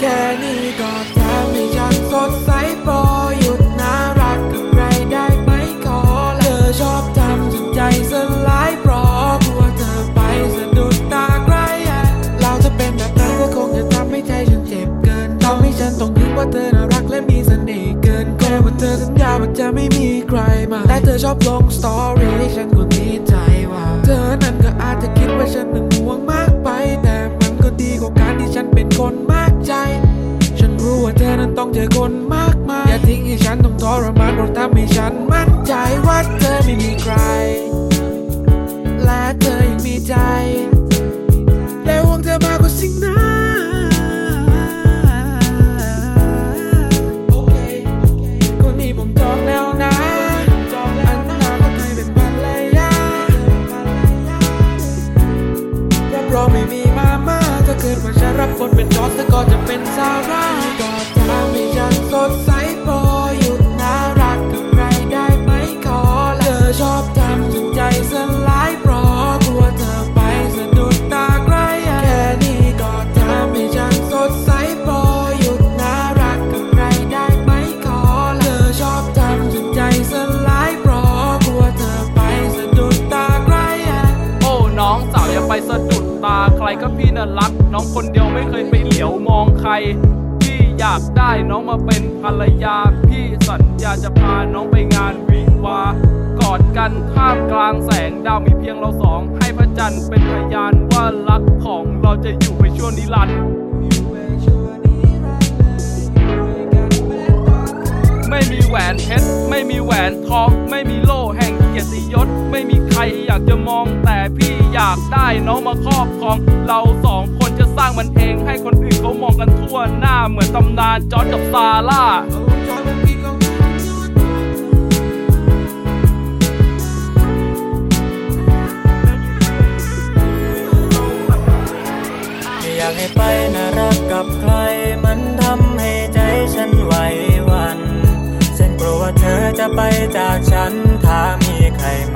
แค่นี้ก็ทำให้ฉันสดใสพอหยุดน่ารักกับใครได้ไหมขอเธอชอบทำจนใจสลายเพราะกลัวเธอไปสะดุดตาใครอะเราจะเป็นแบบนั้นก็คงจะทำให้ใจฉันเจ็บเกินทำให้ฉันต้องคิดว่าเธอน่ารักและมีเสน่ห์เกินแค่ว่าเธอสัญญาว่าจะไม่มีใครมาแต่เธอชอบลงสตอรี่ให้ฉันก็ดีใจว่า เธอนั้นก็อาจจะคิดว่าฉันเป็น ต้องเจอคนมากมาย อย่าทิ้งให้ฉันต้องทรมานเพราะทำให้ฉันมั่นใจว่าเธอไม่มีใคร และเธอยังมีใจ และห่วงเธอมากกว่าสิ่งนั้นคนนี้ผมจองแล้วนะอันนาคนไทยเป็นภรารับรองไม่มีมาม่าถ้าเกิดว่าฉันรับบทเป็นจอร์จเธอก็จะเป็นซาร่า สุดตาใครก็พี่น่ารัก น้องคนเดียวไม่เคยไปเหลียวมองใคร พี่อยากได้น้องมาเป็นภรรยา พี่สัญญาจะพาน้องไปงานวิวา กอดกันท่ามกลางแสงดาวมีเพียงเราสอง ให้พระจันทร์เป็นพยานว่ารักของเราจะอยู่ไปชั่วนิรันดร์ไม่มีแหวนเพชรไม่มีแหวนทอง ไม่มีโล่แห่งเกียรติยศ ไม่มีใครอยากจะมองแต่พี่ อยากได้น้องมาครอบครอง เราสองคนจะสร้างมันเอง ให้คนอื่นเขามองกันทั่วหน้าเหมือนตำนานจอร์จกับซาร่า อยากให้ไปน่ารักกับใคร มันทำให้ใจฉันไหวหวัน ฉันกลัวว่าเธอจะไปจากฉันถ้ามีใครมา